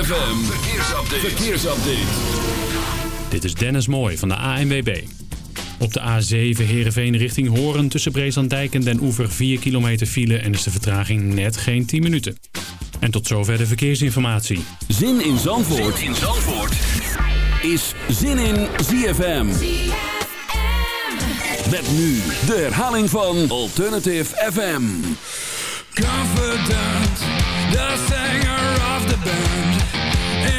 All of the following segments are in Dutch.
ZFM, verkeersupdate. verkeersupdate. Dit is Dennis Mooij van de ANWB. Op de A7 Heerenveen richting Horen tussen Breeslanddijk en Den Oever 4 kilometer file en is de vertraging net geen 10 minuten. En tot zover de verkeersinformatie. Zin in Zandvoort, zin in Zandvoort. is Zin in ZFM. Met nu de herhaling van Alternative FM. Confident, the singer of the band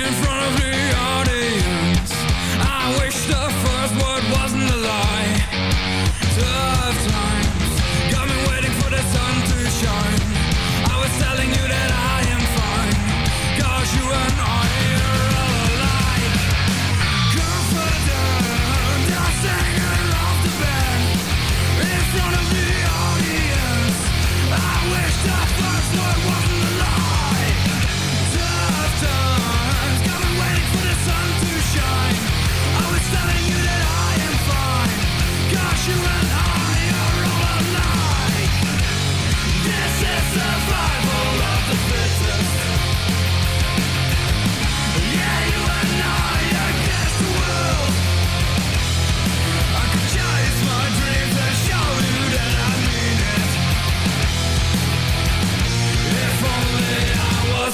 In front of the audience. I wish the first word wasn't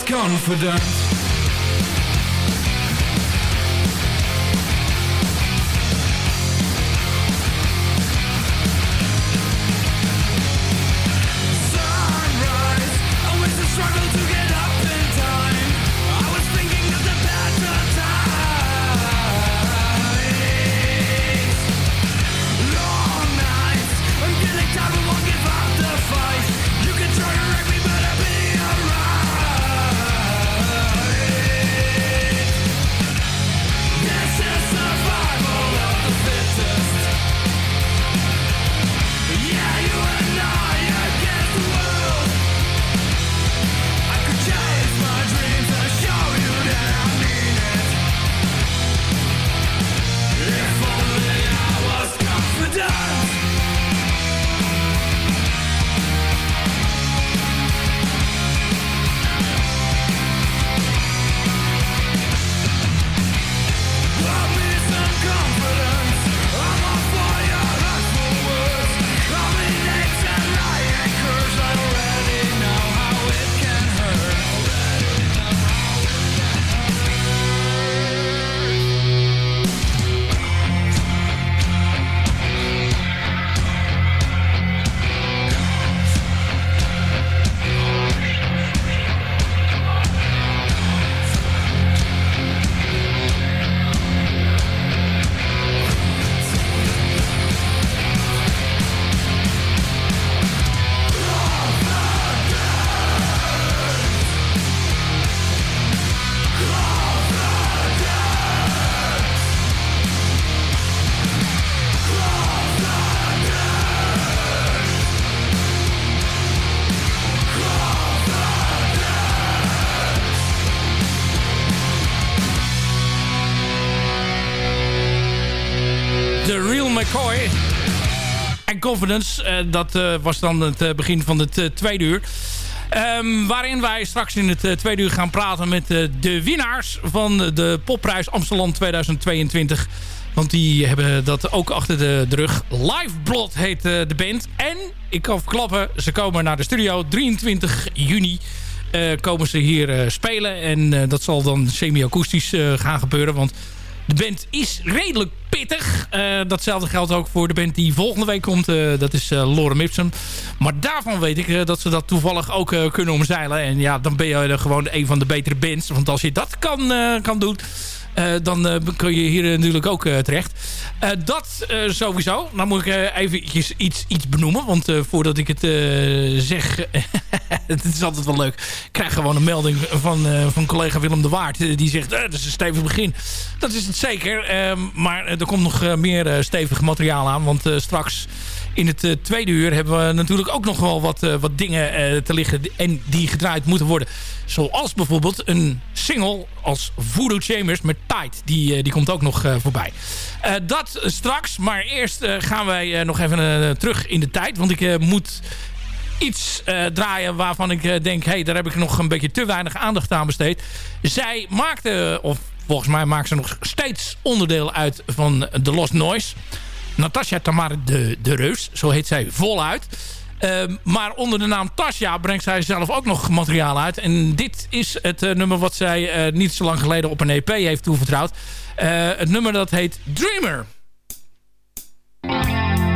confidence Confidence, eh, dat eh, was dan het eh, begin van het tweede uur. Ehm, waarin wij straks in het eh, tweede uur gaan praten met de winnaars van de popprijs Amsterdam 2022. Want die hebben dat ook achter de, de rug. Lifeblood heet de band. En ik kan verklappen, ze komen naar de studio 23 juni. komen ze hier spelen. En dat zal dan semi-akoestisch gaan gebeuren. Want de band is redelijk pittig. Eh, datzelfde geldt ook voor de band die volgende week komt. Eh, dat is uh, Lorem Ipsum. Maar daarvan weet ik dat ze dat toevallig ook kunnen omzeilen. En ja, dan ben je gewoon een van de betere bands. Want als je dat kan, kan doen... eh, dan eh, kun je hier natuurlijk ook eh, terecht. Eh, dat eh, sowieso. Nou moet ik eh, even iets, iets, benoemen. Want eh, voordat ik het eh, zeg... het is altijd wel leuk. Ik krijg gewoon een melding van, eh, van collega Willem de Waard. eh, die zegt, eh, dat is een stevig begin. Dat is het zeker. ehm, maar eh, er komt nog eh, meer eh, stevig materiaal aan. Want eh, straks in het eh, tweede uur hebben we natuurlijk ook nog wel wat, eh, wat dingen eh, te liggen. En die gedraaid moeten worden. Zoals bijvoorbeeld een single als Voodoo Chambers met Tide. Die, die komt ook nog voorbij. Dat straks. Maar eerst gaan wij nog even terug in de tijd. Want ik moet iets draaien waarvan ik denk... hé, hey, daar heb ik nog een beetje te weinig aandacht aan besteed. Zij maakte, of volgens mij maakt ze nog steeds onderdeel uit van The Lost Noise. Natasja Tamar de, de Reus, zo heet zij voluit. Ehm, maar onder de naam Tasja brengt zij zelf ook nog materiaal uit. En dit is het eh, nummer wat zij eh, niet zo lang geleden op een EP heeft toevertrouwd. Eh, het nummer dat heet Dreamer. Dreamer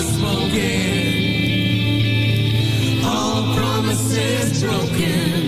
smoking, all promises broken.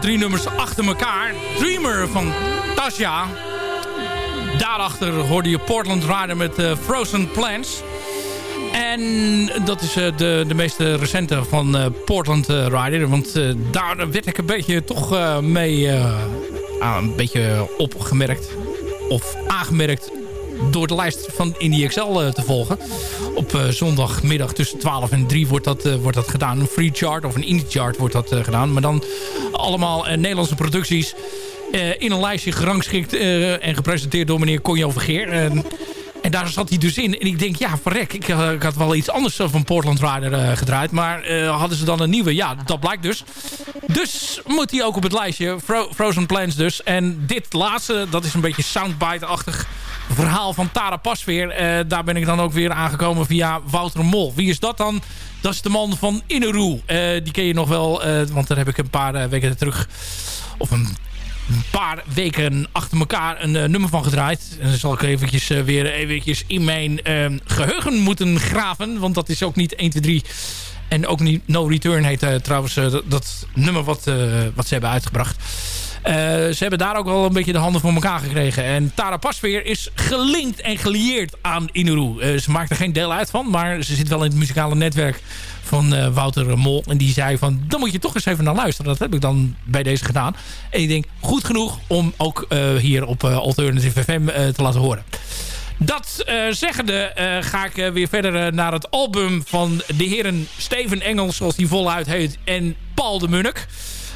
Drie nummers achter elkaar. Dreamer van Tasja. Daarachter hoorde je Portland Rider met eh, Frozen Plants. En dat is eh, de, de meest recente van eh, Portland Rider. Want daar werd ik een beetje toch mee aan, een beetje opgemerkt. Of aangemerkt door de lijst van Indie XL eh, te volgen. Op eh, zondagmiddag tussen 12 en 3 wordt dat, eh, wordt dat gedaan. Een free chart of een indie chart wordt dat gedaan. Maar dan allemaal Nederlandse producties in een lijstje gerangschikt en gepresenteerd door meneer Conjo Vergeer. En, daar zat hij dus in. En ik denk, ja, verrek. Ik, had wel iets anders van Portland Rider gedraaid. Maar hadden ze dan een nieuwe? Ja, dat blijkt dus. Dus moet hij ook op het lijstje. Fro- Frozen Plans dus. En dit laatste, dat is een beetje soundbite-achtig verhaal van Tara Pasveer. Eh, daar ben ik dan ook weer aangekomen via Wouter Mol. Wie is dat dan? Dat is de man van Inneroe. Eh die ken je nog wel, eh, want daar heb ik een paar weken terug... of een paar weken achter elkaar een nummer van gedraaid. En dan zal ik eventjes weer eventjes in mijn eh, geheugen moeten graven. Want dat is ook niet 1, 2, 3. En ook niet No Return heet trouwens dat, nummer wat, wat ze hebben uitgebracht. Eh, ze hebben daar ook wel een beetje de handen voor elkaar gekregen. En Tara Pasveer is gelinkt en gelieerd aan Inuru. Eh, ze maakt er geen deel uit van, maar ze zit wel in het muzikale netwerk van eh, Wouter Mol. En die zei van, dan moet je toch eens even naar luisteren. Dat heb ik dan bij deze gedaan. En ik denk, goed genoeg om ook hier op eh, Alternative FM te laten horen. Dat zeggende ga ik weer verder naar het album van de heren Steven Engels, zoals die voluit heet, en Paul de Munnik.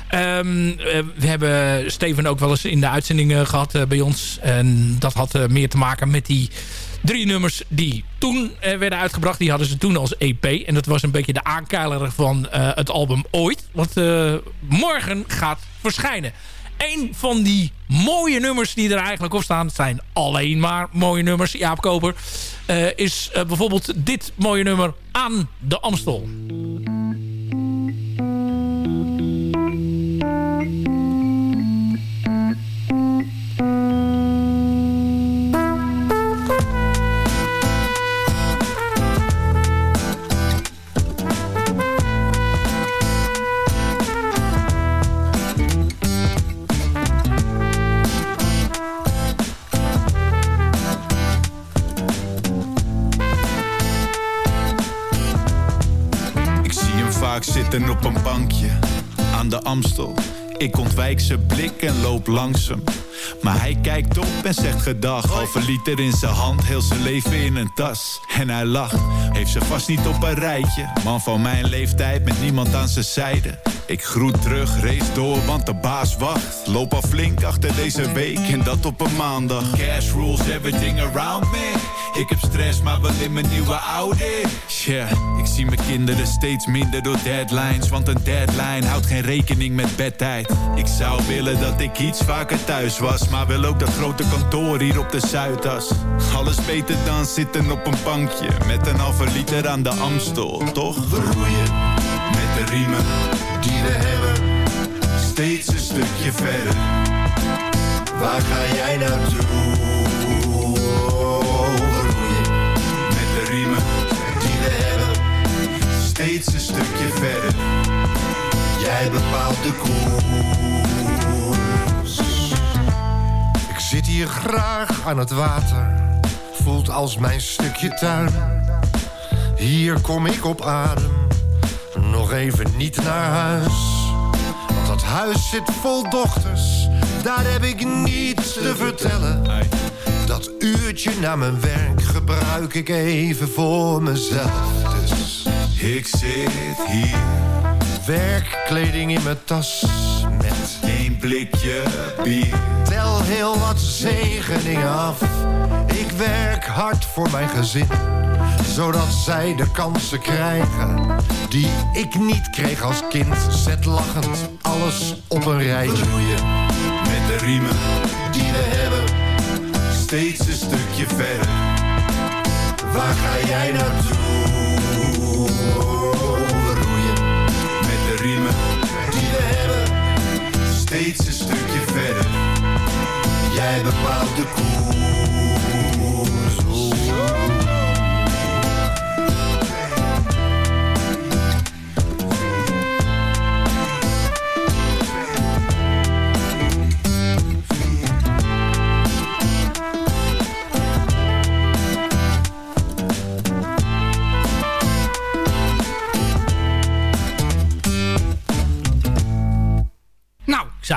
Ehm, eh, we hebben Steven ook wel eens in de uitzending eh, gehad eh, bij ons. En dat had meer te maken met die drie nummers die toen werden uitgebracht. Die hadden ze toen als EP. En dat was een beetje de aankeiler van het album Ooit. Wat morgen gaat verschijnen. Een van die mooie nummers die er eigenlijk op staan... zijn alleen maar mooie nummers, Jaap Koper... is bijvoorbeeld dit mooie nummer aan de Amstel. Zitten op een bankje aan de Amstel. Ik ontwijk zijn blik en loop langs hem. Maar hij kijkt op en zegt gedag. Halve liter in zijn hand, heel zijn leven in een tas. En hij lacht, heeft ze vast niet op een rijtje. Man van mijn leeftijd met niemand aan zijn zijde. Ik groet terug, race door, want de baas wacht. Loop al flink achter deze week en dat op een maandag. Cash rules everything around me. Ik heb stress, maar wel in mijn nieuwe Audi. Yeah, ik zie mijn kinderen steeds minder door deadlines. Want een deadline houdt geen rekening met bedtijd. Ik zou willen dat ik iets vaker thuis was. Maar wil ook dat grote kantoor hier op de Zuidas. Alles beter dan zitten op een bankje. Met een halve liter aan de Amstel, toch? We roeien met de riemen die we hebben. Steeds een stukje verder. Waar ga jij naartoe? Steeds een stukje verder. Jij bepaalt de koers. Ik zit hier graag aan het water, voelt als mijn stukje tuin. Hier kom ik op adem, nog even niet naar huis. Want dat huis zit vol dochters, daar heb ik niets te vertellen. Dat uurtje na mijn werk gebruik ik even voor mezelf. Ik zit hier, werkkleding in mijn tas met één blikje bier. Tel heel wat zegeningen af. Ik werk hard voor mijn gezin. Zodat zij de kansen krijgen die ik niet kreeg als kind. Zet lachend alles op een rijtje. Met de riemen die we hebben. Steeds een stukje verder. Waar ga jij naartoe? We roeien met de riemen die we hebben. Steeds een stukje verder. Jij bepaalt de koers.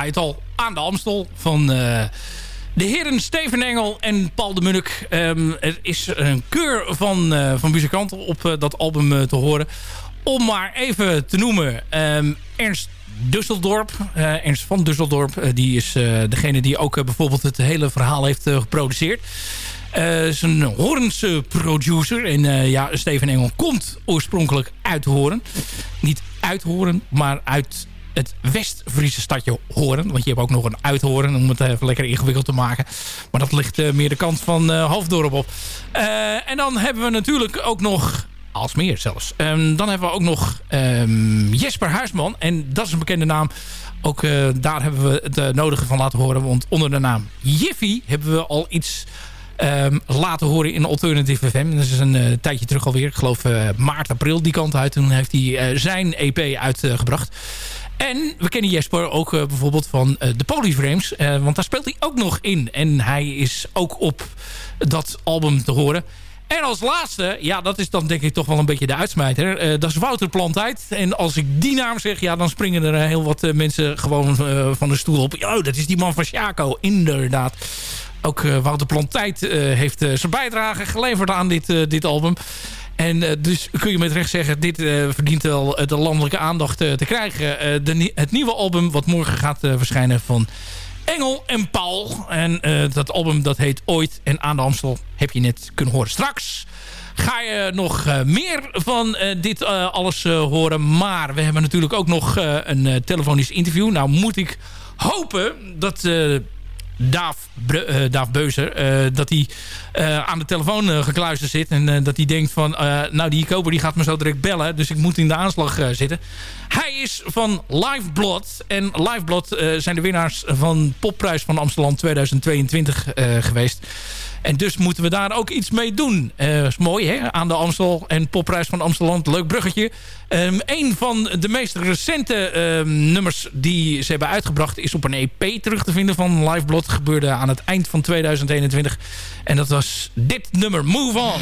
Het al, aan de Amstel van eh, de heren Steven Engel en Paul de Munnik. Ehm, er is een keur van, eh, van muzikanten op eh, dat album te horen. Om maar even te noemen, ehm, Ernst Dusseldorp. Ernst van Dusseldorp, die is degene die ook bijvoorbeeld het hele verhaal heeft geproduceerd. Is een Hoornse producer. En ja, Steven Engel komt oorspronkelijk uit Hoorn. Niet uit Hoorn, maar uit het West-Friese stadje Hoorn. Want je hebt ook nog een uithoren, om het even lekker ingewikkeld te maken. Maar dat ligt eh, meer de kant van eh Hoofddorp op. Eh, en dan hebben we natuurlijk ook nog als meer zelfs. Ehm, dan hebben we ook nog ehm, Jesper Huisman. En dat is een bekende naam. Ook eh, daar hebben we het eh, nodige van laten horen. Want onder de naam Jiffy hebben we al iets ehm, laten horen in Alternative FM. Dat is een eh, tijdje terug alweer. Ik geloof eh, maart, april die kant uit. Toen heeft hij eh, zijn EP uitgebracht. En we kennen Jesper ook eh, bijvoorbeeld van eh, de Polyframes. eh, want daar speelt hij ook nog in. En hij is ook op dat album te horen. En als laatste, ja, dat is dan denk ik toch wel een beetje de uitsmijter. Dat is Wouter Plantijd. En als ik die naam zeg, ja, dan springen er heel wat mensen gewoon van de stoel op. Oh, dat is die man van Chaco, inderdaad. Ook Wouter Plantijd heeft zijn bijdrage geleverd aan dit, dit album. En eh, dus kun je met recht zeggen, dit eh, verdient wel eh, de landelijke aandacht te krijgen. De, het nieuwe album wat morgen gaat verschijnen van Engel en Paul. En dat album dat heet Ooit en aan de Amstel heb je net kunnen horen. Straks ga je nog meer van dit alles horen. Maar we hebben natuurlijk ook nog een telefonisch interview. Nou moet ik hopen dat... Daaf, eh, Daaf Beuzer, eh, dat hij eh, aan de telefoon gekluisterd zit. En dat hij denkt van, nou die koper die gaat me zo direct bellen. Dus ik moet in de aanslag zitten. Hij is van Lifeblood. En Lifeblood zijn de winnaars van Popprijs van Amsterdam 2022 eh, geweest. En dus moeten we daar ook iets mee doen. Eh is mooi hè, aan de Amstel en Popprijs van Amsterdam. Leuk bruggetje. Ehm, een van de meest recente ehm, nummers die ze hebben uitgebracht... is op een EP terug te vinden van Lifeblood. Gebeurde aan het eind van 2021. En dat was dit nummer, Move On.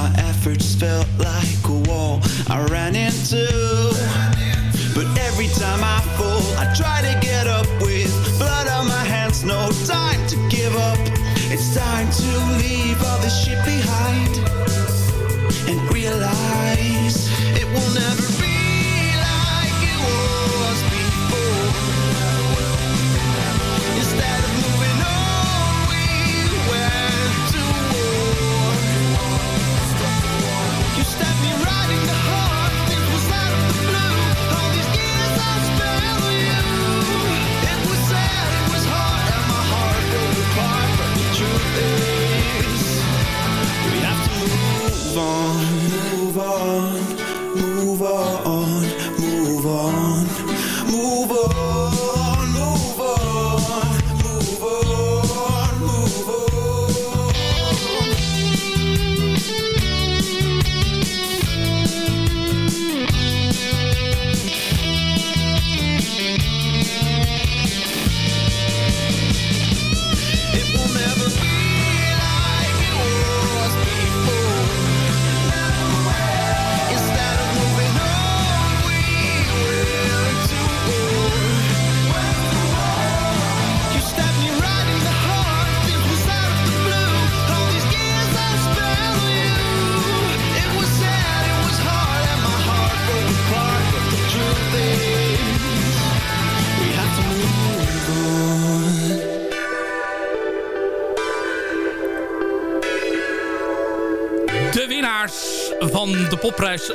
My efforts felt like a wall I ran into.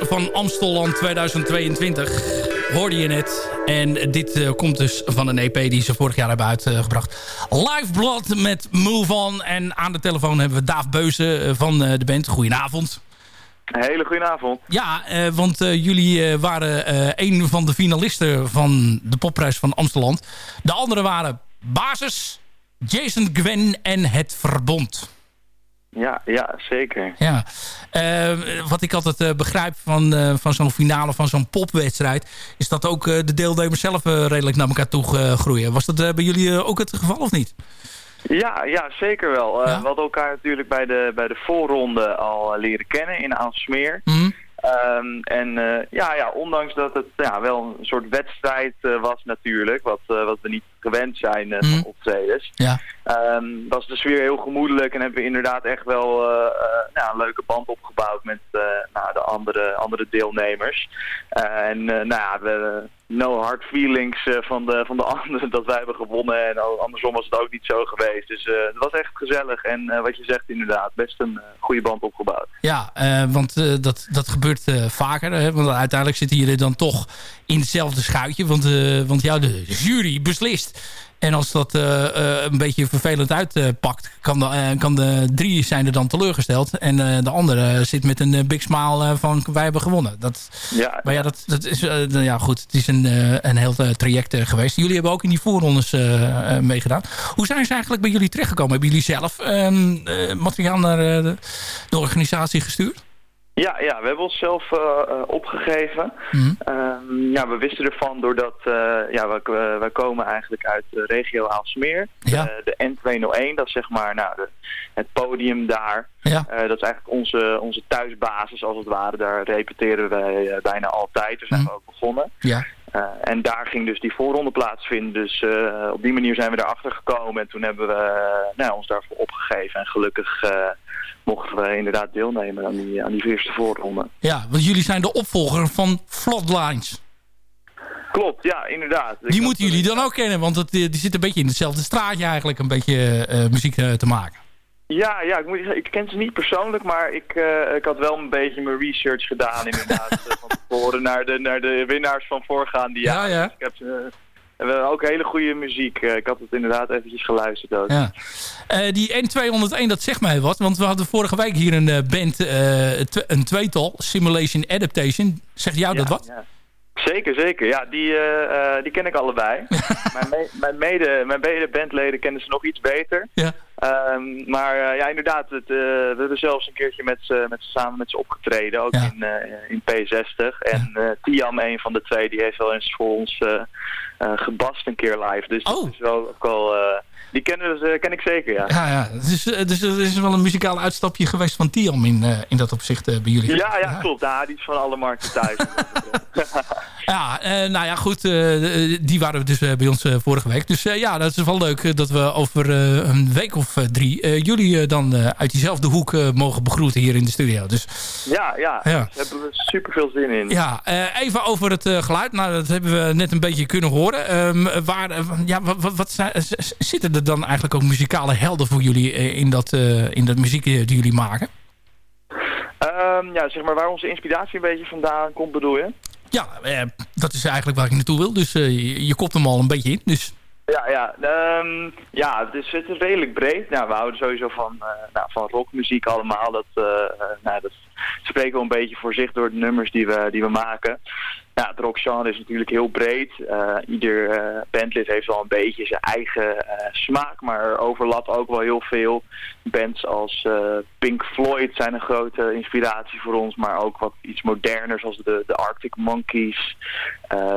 Van Amstelland 2022. Hoorde je net. En dit eh, komt dus van een EP die ze vorig jaar hebben uitgebracht. Lifeblood met Move On. En aan de telefoon hebben we Daaf Beuze eh, van eh, de band. Goedenavond. Een hele goede avond. Ja, want jullie waren een van de finalisten van de popprijs van Amsterdam. De anderen waren Basis, Jason Gwen en Het Verbond. Ja, ja, zeker. Ja. Eh, wat ik altijd eh, begrijp van, eh, van zo'n finale, van zo'n popwedstrijd... is dat ook eh, de deelnemers zelf redelijk naar elkaar toe groeien. Was dat bij jullie ook het geval of niet? Ja, ja zeker wel. Ja? We hadden elkaar natuurlijk bij de, bij de voorronde al leren kennen in Aalsmeer. Mhm. Ehm, en eh, ja, ja, ondanks dat het ja, wel een soort wedstrijd eh, was natuurlijk, wat, eh, wat we niet gewend zijn Mhm. van optredens, Ja. ehm, was de sfeer heel gemoedelijk en hebben we inderdaad echt wel nou, een leuke band opgebouwd met nou, de andere, andere deelnemers. En nou ja, we, no hard feelings eh, van, de, van de anderen dat wij hebben gewonnen en andersom was het ook niet zo geweest. Dus eh, het was echt gezellig en eh, wat je zegt inderdaad, best een goede band opgebouwd. Ja, want dat, dat gebeurt vaker. Hè? Want uiteindelijk zitten jullie dan toch in hetzelfde schuitje. Want, want ja, de jury beslist. En als dat eh, eh, een beetje vervelend uitpakt... kan, de, eh, kan de drie zijn er dan teleurgesteld. En de andere zit met een big smile van... wij hebben gewonnen. Dat, Ja, maar ja, dat, dat is nou ja, goed. Het is een, een heel traject geweest. Jullie hebben ook in die voorrondes meegedaan. Hoe zijn ze eigenlijk bij jullie terechtgekomen? Hebben jullie zelf ehm, eh, materiaal naar de organisatie gestuurd? Ja, ja, we hebben onszelf eh, eh, opgegeven. Mhm. Ehm, ja, we wisten ervan doordat uh, ja, wij, wij komen eigenlijk uit de regio Aalsmeer. Ja. De N201, dat is zeg maar nou, de, het podium daar. Ja. Dat is eigenlijk onze, onze thuisbasis als het ware. Daar repeteren wij bijna altijd. Daar zijn Mhm. we ook begonnen. Ja. Uh, en daar ging dus die voorronde plaatsvinden. Dus uh, op die manier zijn we daarachter gekomen. En toen hebben we uh, nou, ons daarvoor opgegeven. En gelukkig mochten we inderdaad deelnemen aan die, aan die eerste voorronde. Ja, want jullie zijn de opvolger van Floodlines. Klopt, ja, inderdaad. Die moeten jullie dan ook kennen, want het, die zit een beetje in hetzelfde straatje eigenlijk een beetje muziek te maken. Ja, ja ik, moet zeggen, ik ken ze niet persoonlijk, maar ik, uh, ik had wel een beetje mijn research gedaan inderdaad. van tevoren naar de, naar de winnaars van voorgaande jaren. Ja, ja. Dus ik heb ze, hebben ook hele goede muziek. Uh, ik had het inderdaad eventjes geluisterd ook. Ja. Uh, die N201, dat zegt mij wat. Want we hadden vorige week hier een uh, band, een tweetal, Simulation Adaptation. Zegt jou ja, dat wat? Ja. Zeker, zeker. Ja, die, uh, die ken ik allebei. mijn, me mijn, mede, mijn mede bandleden kennen ze nog iets beter. Ja. Um, maar uh, ja, inderdaad, het, uh, we hebben zelfs een keertje met ze, met ze samen met ze opgetreden, ook ja. in, in P60. En. Tiam, een van de twee, die heeft wel eens voor ons gebast een keer live. Dus oh. dat is wel ook al... die kennen, dus, ken ik zeker, ja. Ja, ja. Dus, dus er is wel een muzikaal uitstapje geweest van Tiam in, in dat opzicht bij jullie. Ja, ja, klopt. Ja, die is van alle markten thuis. ja, nou ja, goed. die waren dus bij ons vorige week. Dus ja, dat is wel leuk dat we over een week of drie jullie dan uit diezelfde hoek mogen begroeten hier in de studio. Dus, ja, ja, ja. daar hebben we super veel zin in. Ja, even over het geluid. Nou, dat hebben we net een beetje kunnen horen. Um, waar, ja, wat, wat zijn, zitten er dan eigenlijk ook muzikale helden voor jullie in, dat, in dat muziek die jullie maken? Um, ja, zeg maar waar onze inspiratie een beetje vandaan komt, bedoel je? Ja, dat is eigenlijk waar ik naartoe wil. Dus je, je kopt hem al een beetje in. Dus... Ja, ja, um, ja het, is, het is redelijk breed. Nou, we houden sowieso van, uh, nou, van rockmuziek allemaal. Dat, uh, nou, dat spreken we een beetje voor zich door de nummers die we, die we maken. Ja, het rockgenre is natuurlijk heel breed. Uh, ieder bandlid heeft wel een beetje zijn eigen smaak, maar er overlapt ook wel heel veel. Bands als Pink Floyd zijn een grote inspiratie voor ons, maar ook wat iets moderner zoals de, de Arctic Monkeys,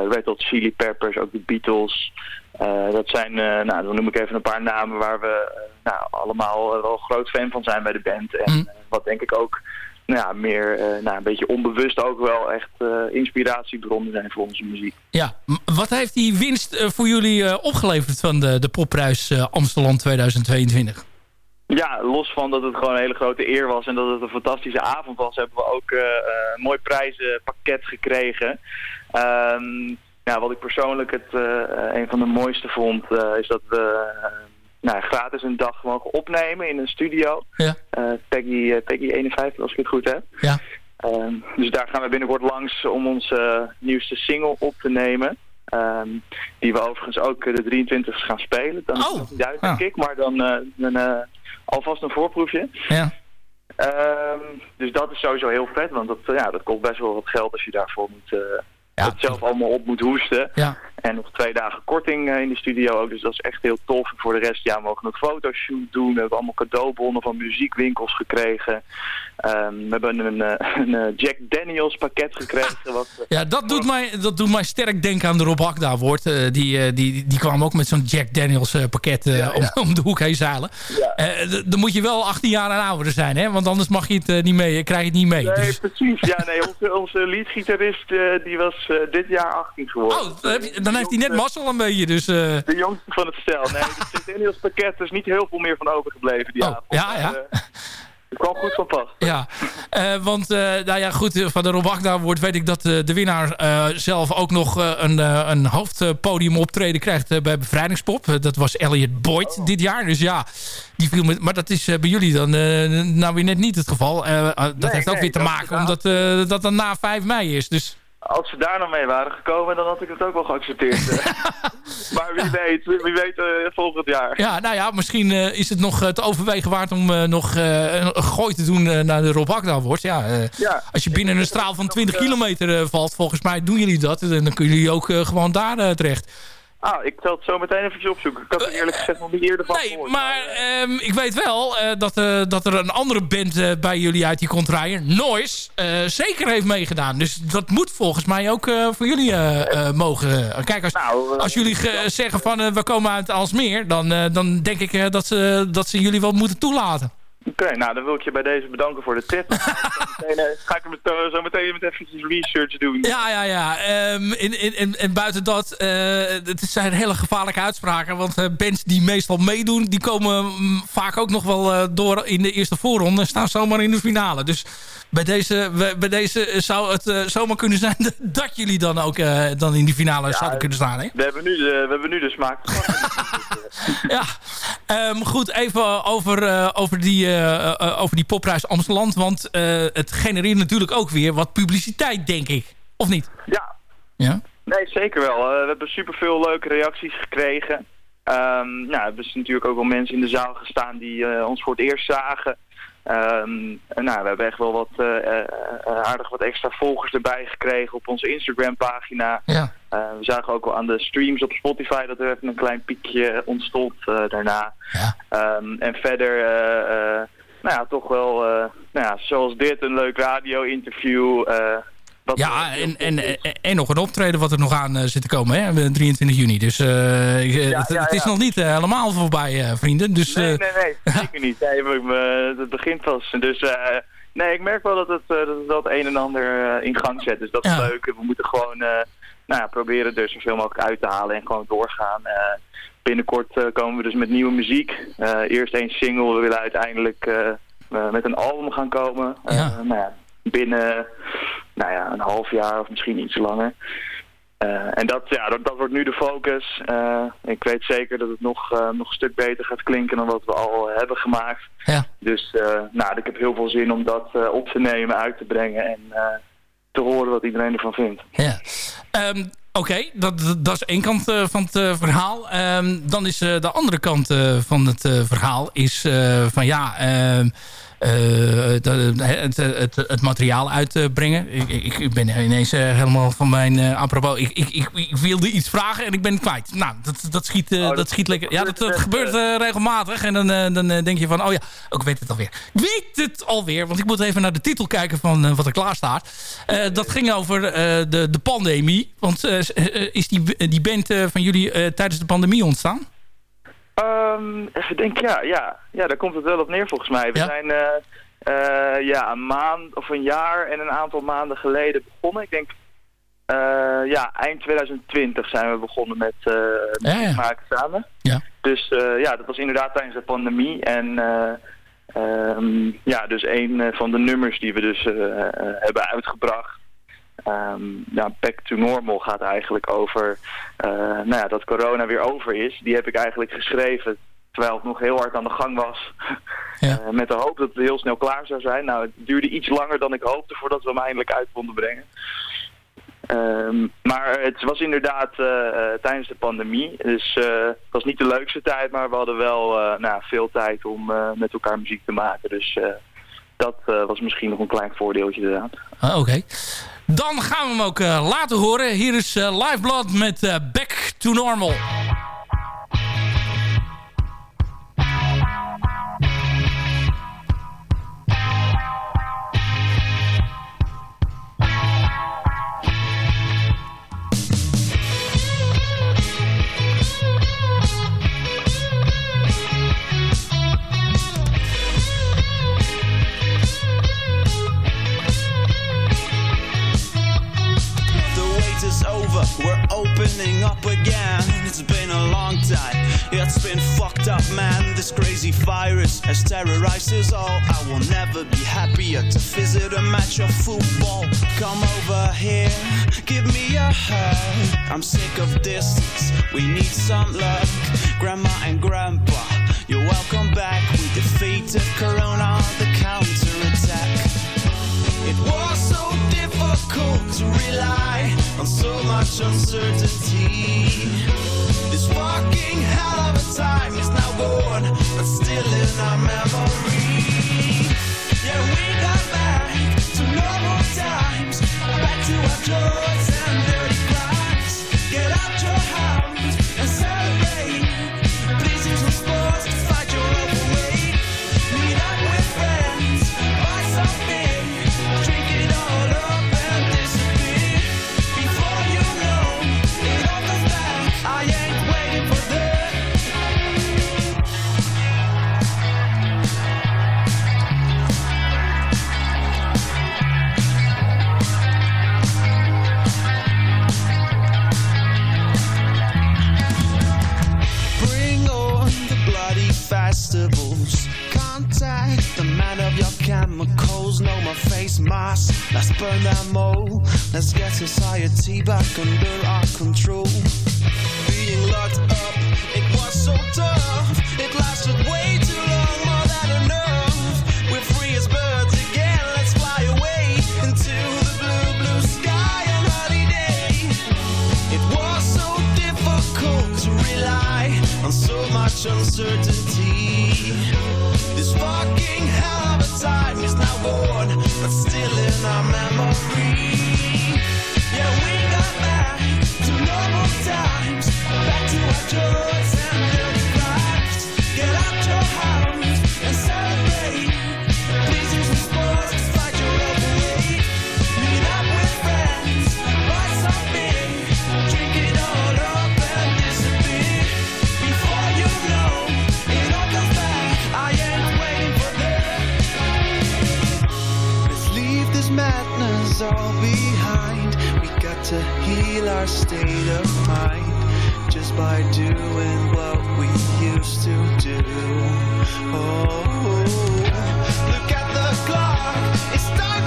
Red Hot Chili Peppers, ook de Beatles. Uh, dat zijn, uh, nou, dan noem ik even een paar namen waar we uh, nou, allemaal wel groot fan van zijn bij de band. En Mm. wat denk ik ook nou, ja, meer, nou, een beetje onbewust ook wel echt inspiratiebronnen zijn voor onze muziek. Ja, wat heeft die winst voor jullie opgeleverd van de, de popprijs Amsterdam 2022? Ja, los van dat het gewoon een hele grote eer was en dat het een fantastische avond was, hebben we ook een mooi prijzenpakket gekregen. Um, ja, wat ik persoonlijk het, uh, een van de mooiste vond, uh, is dat we nou, gratis een dag mogen opnemen in een studio. Ja. Peggy, Peggy 51, als ik het goed heb. Ja. Ehm, dus daar gaan we binnenkort langs om onze nieuwste single op te nemen. Ehm, die we overigens ook eh, de 23 gaan spelen. Dan is het Oh, niet uit, ja. denk ik. Maar dan eh, een, eh, alvast een voorproefje. Ja. Ehm, dus dat is sowieso heel vet. Want dat, eh, ja, dat kost best wel wat geld als je daarvoor moet, eh, Ja, het zelf allemaal op moet hoesten. Ja. En nog twee dagen korting eh, in de studio ook. Dus dat is echt heel tof. En voor de rest, ja, we mogen een fotoshoot doen. We hebben allemaal cadeaubonnen van muziekwinkels gekregen. Ehm, we hebben een, eh, een eh, Jack Daniels pakket gekregen. Wat, eh, Ja, dat doet, mij, dat doet mij sterk denken aan de Rob Hakda woord. Eh, die, eh, die, die kwam ook met zo'n Jack Daniels eh, pakket eh, Om, om de hoek heen zeilen. Ja. Eh, dan moet je wel 18 jaar en ouder zijn, hè? Want anders mag je het eh, niet mee, krijg je het niet mee. Nee, Dus- precies. Ja, nee, onze, onze leadgitarist eh, die was eh, dit jaar 18 geworden. oh, dan, heeft hij net mazzel een beetje. Dus, eh, De jongste van het stel. Nee, Daniels pakket er is niet heel veel meer van overgebleven die Oh, avond. ja, ja. Maar, eh, het kwam goed van pas. Ja, eh, want nou ja, goed, van de Rob Agda wordt weet ik dat de winnaar zelf ook nog een, een hoofdpodium optreden krijgt bij Bevrijdingspop. Dat was Elliot Boyd Oh. dit jaar. Dus ja, die viel met, maar dat is bij jullie dan nou weer net niet het geval. Dat Nee, heeft ook nee, weer te maken omdat dat dan na 5 mei is. Dus Als ze daar nou mee waren gekomen, dan had ik het ook wel geaccepteerd. maar wie weet, wie weet eh, volgend jaar. ja, nou ja, misschien eh, is het nog eh, te overwegen waard om nog een gooi te doen naar de Rob Agda wordt. Ja, Ja. Als je binnen een straal van 20 kilometer valt, volgens mij doen jullie dat. En dan kunnen jullie ook gewoon daar terecht. Ah, ik zal het zo meteen even opzoeken. Ik had er eerlijk gezegd nog niet eerder van Nee, gehoord. maar ehm, ik weet wel eh, dat, eh, dat er een andere band eh, bij jullie uit die komt rijden. Noise. eh, zeker heeft meegedaan. Dus dat moet volgens mij ook eh, voor jullie eh, eh, mogen. Eh, Kijk, als, Nou, eh, als jullie ge- zeggen van eh, we komen uit Alsmeer... dan, eh, dan denk ik eh, dat, ze, dat ze jullie wel moeten toelaten. Oké, nou dan wil ik je bij deze bedanken voor de tip. Ga ik eh, ga ik eh, zo meteen met eventjes research doen. Ja, ja, ja. Ehm, en, en, en, en buiten dat, eh, het zijn hele gevaarlijke uitspraken. Want eh, bands die meestal meedoen, die komen mm, vaak ook nog wel door in de eerste voorronde. En staan zomaar in de finale. Dus bij deze, bij deze zou het eh, zomaar kunnen zijn dat jullie dan ook eh, dan in die finale zouden kunnen staan. Hè? We hebben nu de, we hebben nu de smaak. Ja, Ehm, goed, even over, eh, over, die, over die popprijs Amsterdam. Want het genereert natuurlijk ook weer wat publiciteit, denk ik. Of niet? ja, Ja. nee, zeker wel. We hebben superveel leuke reacties gekregen. Nou, er dus natuurlijk ook wel mensen in de zaal gestaan die ons voor het eerst zagen. Ehm, nou, we hebben echt wel wat eh, eh, eh, aardig wat extra volgers erbij gekregen op onze Instagram pagina. Ja. We zagen ook wel aan de streams op Spotify dat er even een klein piekje ontstond daarna. Ja. Ehm, en verder, nou ja, toch wel, nou ja, zoals dit, een leuk radio-interview. Ja, en, en, en, en nog een optreden wat er nog aan eh, zit te komen, hè? 23 juni. Dus eh, ik- Ja, het, ja, het is ja. nog niet eh, helemaal voorbij, eh, vrienden. Dus, Nee, eh, nee, nee, zeker niet. Nee, het begint pas. Dus eh, nee, ik merk wel dat het, eh, dat het het een en ander eh, in gang zet. Dus dat is leuk. We moeten gewoon eh, nou ja, proberen er zoveel mogelijk uit te halen en gewoon doorgaan. Eh, binnenkort eh, komen we dus met nieuwe muziek. Eh, eerst één single. We willen uiteindelijk eh, eh, met een album gaan komen. Eh, Ja. nou ja, binnen nou ja, een half jaar of misschien iets langer. Eh, en dat, ja, dat, dat wordt nu de focus. Eh, ik weet zeker dat het nog, eh, nog een stuk beter gaat klinken dan wat we al hebben gemaakt. ja. Dus nou, ik heb heel veel zin om dat op te nemen, uit te brengen en te horen wat iedereen ervan vindt. Ja. Ehm, Oké, dat, dat is één kant van het verhaal. Ehm, dan is de andere kant van het verhaal is van ja... ehm, eh, het, het, het, het materiaal uitbrengen. Ik, ik, ik ben ineens eh, helemaal van mijn... eh apropos, ik, ik, ik, ik wilde iets vragen en ik ben het kwijt. Nou, dat, dat, schiet, eh, Oh, dat, dat- schiet lekker. Ja, dat, gebeurt eh, regelmatig. En dan, eh, dan eh, denk je van, oh ja, ook weet het alweer. Ik weet het alweer, want ik moet even naar de titel kijken van eh, wat er klaar staat. Eh, dat ging over eh, de, de pandemie. Want eh, eh, is die, die band eh, van jullie eh, tijdens de pandemie ontstaan? Ehm, even denken, ja, ja, ja, daar komt het wel op neer volgens mij. We Ja? zijn eh, eh, ja, een maand of een jaar en een aantal maanden geleden begonnen. Ik denk, eh, ja, eind 2020 zijn we begonnen met Ja, ja. muziek maken samen. Ja. Dus ja, dat was inderdaad tijdens de pandemie. En eh, ehm, ja, dus een van de nummers die we dus hebben uitgebracht. Ehm ja, Back to Normal gaat eigenlijk over eh, nou ja, dat corona weer over is. Die heb ik eigenlijk geschreven terwijl het nog heel hard aan de gang was. Ja. Eh, met de hoop dat het heel snel klaar zou zijn. Nou, het duurde iets langer dan ik hoopte voordat we hem eindelijk uit konden brengen. Ehm, maar het was inderdaad eh, tijdens de pandemie. Dus het was niet de leukste tijd, maar we hadden wel nou, veel tijd om met elkaar muziek te maken. Dus dat was misschien nog een klein voordeeltje inderdaad. Ah, Oké. Dan gaan we hem ook eh, laten horen. Hier is eh Lifeblood met eh, Back to Normal. Over, we're opening up again. It's been a long time, it's been fucked up, man. This crazy virus has terrorized us all. I will never be happier to visit a match of football. Come over here, give me a hug. I'm sick of distance, we need some luck. Grandma and grandpa, you're welcome back. We defeated Corona on the counterattack. It was so difficult to rely on so much uncertainty. This fucking hell of a time is now gone, but still in our memory. Madness all behind. We got to heal our state of mind just by doing what we used to do. Oh, look at the clock. It's time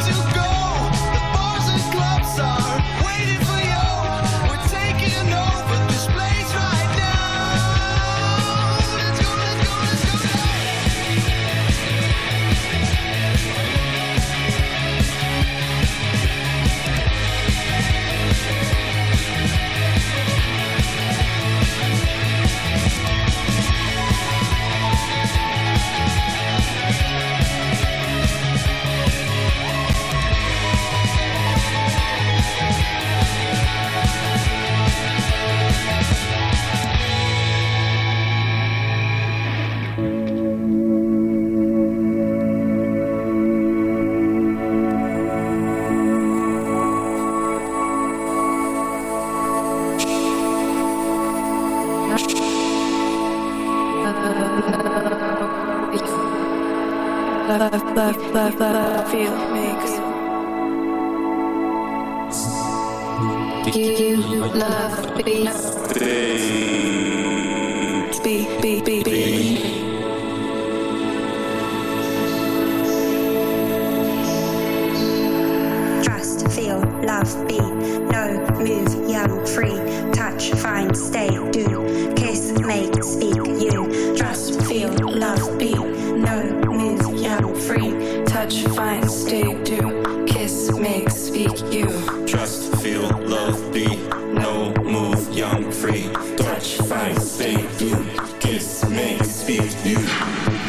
Stay, do. Kiss, make, speak, you.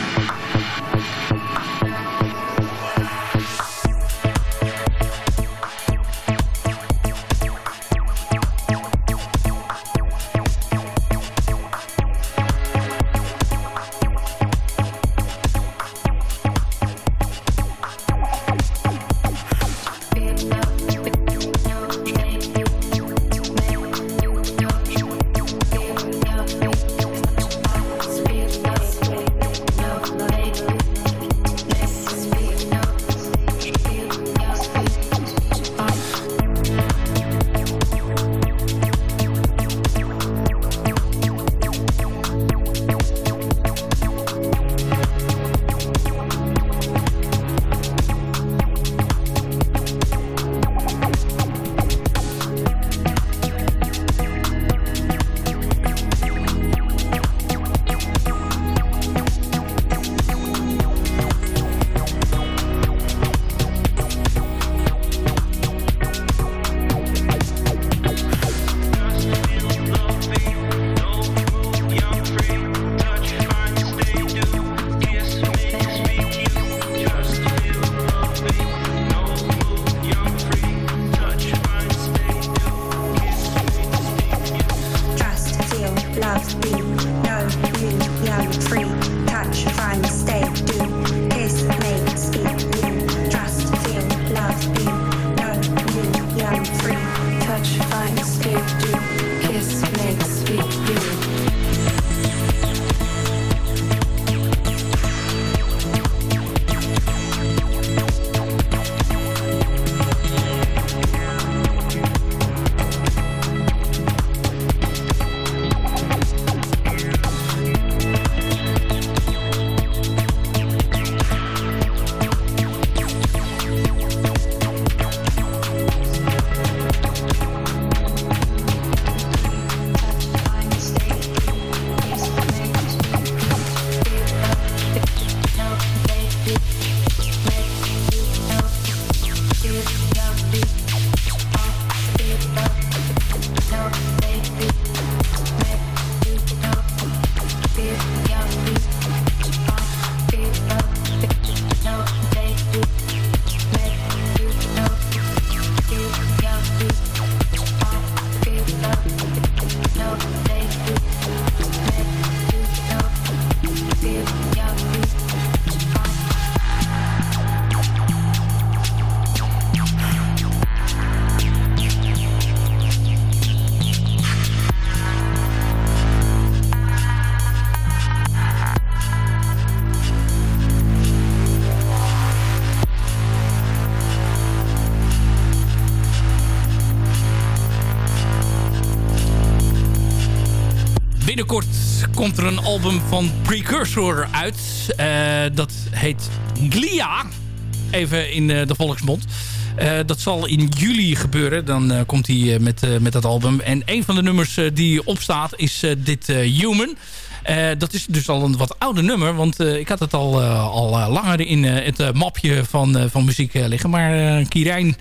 Album van Precursor uit. Eh, dat heet Glia. Even in eh, de volksmond. Eh, dat zal in juli gebeuren. Dan komt hij met, met dat album. En een van de nummers die opstaat is dit Human. Dat is dus al een wat ouder nummer. Want ik had het al, al langer in het mapje van, van muziek liggen. Maar Kirijn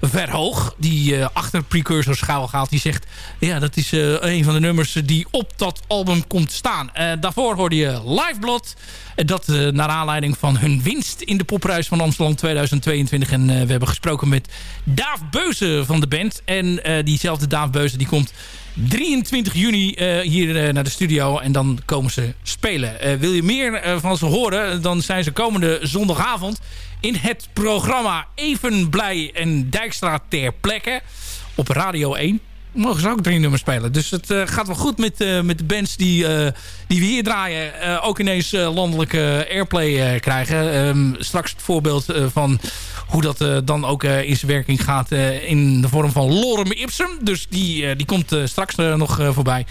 Verhoog, die eh, achter Precursor schuil gaat, die zegt... ja, dat is eh, een van de nummers die op dat album komt staan. Eh, daarvoor hoorde je Lifeblood. Eh, dat naar aanleiding van hun winst in de popprijs van Amsterdam 2022. En we hebben gesproken met Daaf Beuze van de band. En diezelfde Daaf Beuze die komt 23 juni eh, hier eh, naar de studio. En dan komen ze spelen. Eh, wil je meer van ze horen? Dan zijn ze komende zondagavond in het programma Even Blij en Dijkstra ter plekke. Op Radio 1 mogen ze ook drie nummers spelen. Dus het eh, gaat wel goed met, eh, met de bands die, eh, die we hier draaien. ook ineens landelijke airplay krijgen. Ehm, straks het voorbeeld van hoe dat dan ook in zijn werking gaat in de vorm van Lorem Ipsum. Dus die, die komt straks nog voorbij.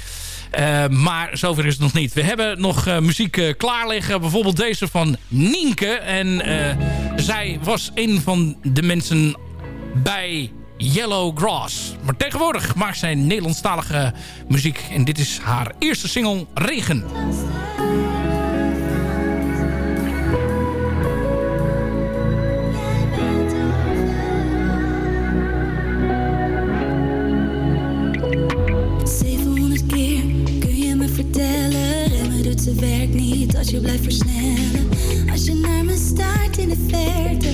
Maar zover is het nog niet. We hebben nog muziek klaar liggen. Bijvoorbeeld deze van Nienke. En zij was een van de mensen bij Yellow Grass. Maar tegenwoordig maakt zij Nederlandstalige muziek. En dit is haar eerste single Regen. Zij dondske, geen me vertellen en mijn doet ze werk niet als je blijft versnellen. Als je naar me staart in de verte,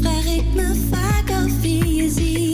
vraag ik me vaak af wie je ziet.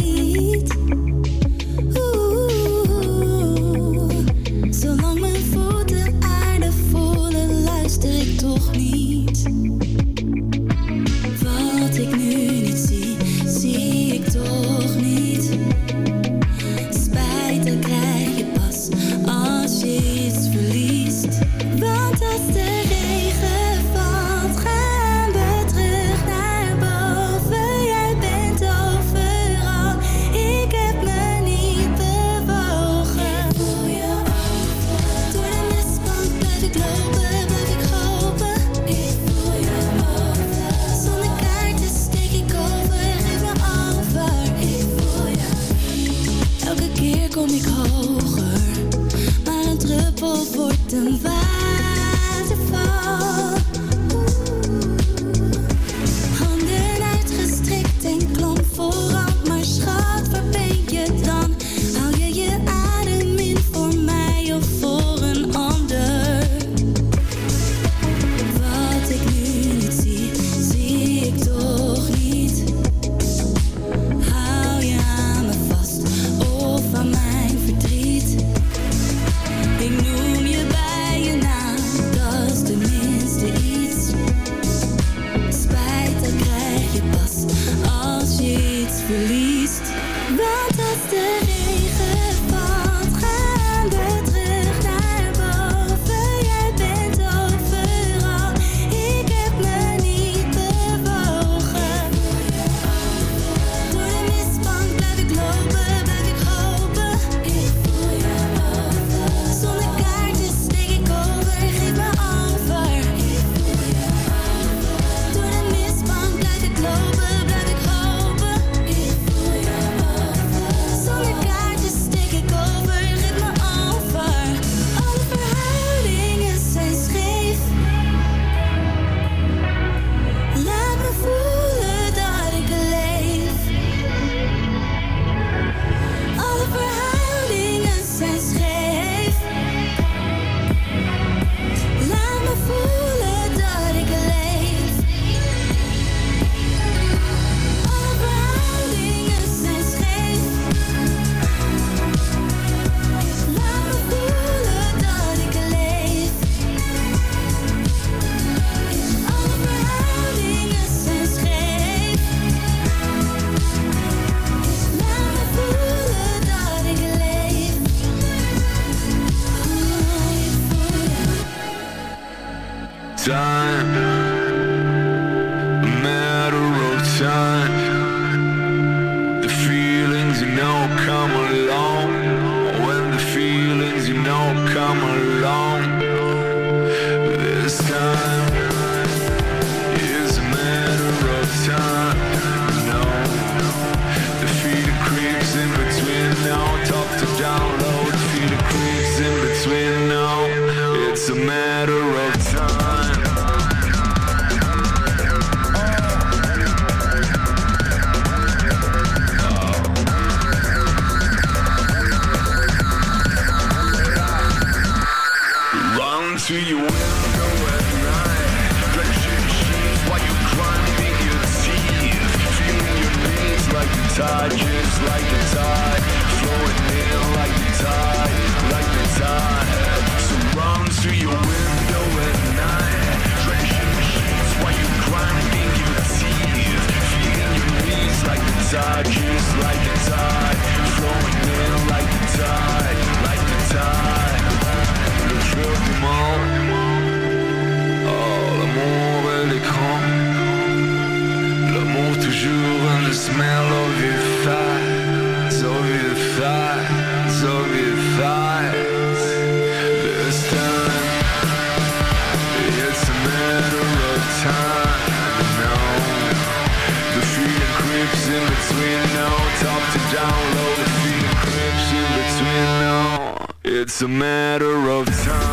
smell of your thighs, of your thighs, of your thighs. This time, it's a matter of time. The creeps in between. To down low. The creeps in between. It's a matter of time.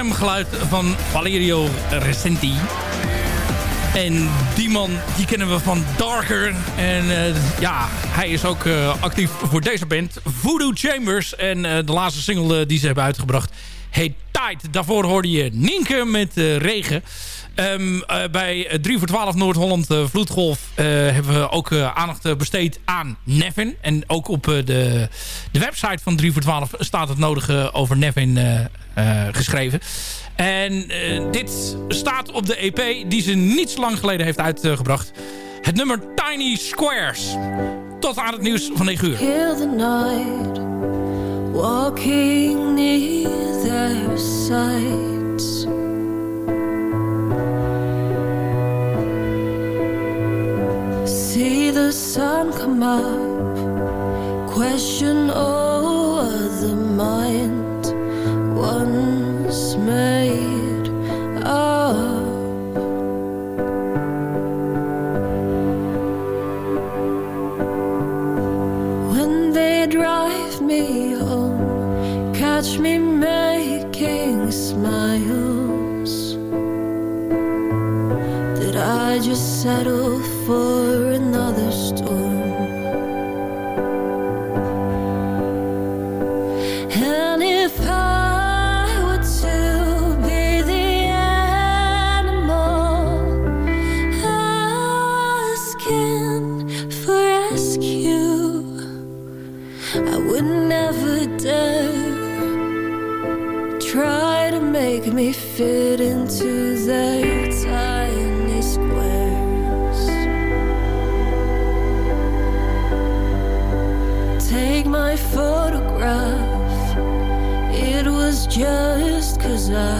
Stemgeluid van Valerio Recenti. En die man, die kennen we van Darker. En eh, ja, hij is ook eh, actief voor deze band, Voodoo Chambers. En eh, de laatste single die ze hebben uitgebracht heet Tide. Daarvoor hoorde je Nienke met Regen. Ehm, eh, bij eh, 3 voor 12 Noord-Holland Vloedgolf hebben we ook aandacht besteed aan Nevin. En ook op de, de website van 3 voor 12 staat het nodige over Nevin geschreven. En eh, dit staat op de EP die ze niet zo lang geleden heeft uitgebracht. Het nummer Tiny Squares. Tot aan het nieuws van 9 uur. Kill the night, walking near their sights. See the sun come up, question over the mind once made up. When they drive me home, catch me making smiles. Did I just settle for another storm? Fit into their tiny squares. Take my photograph. It was just cause I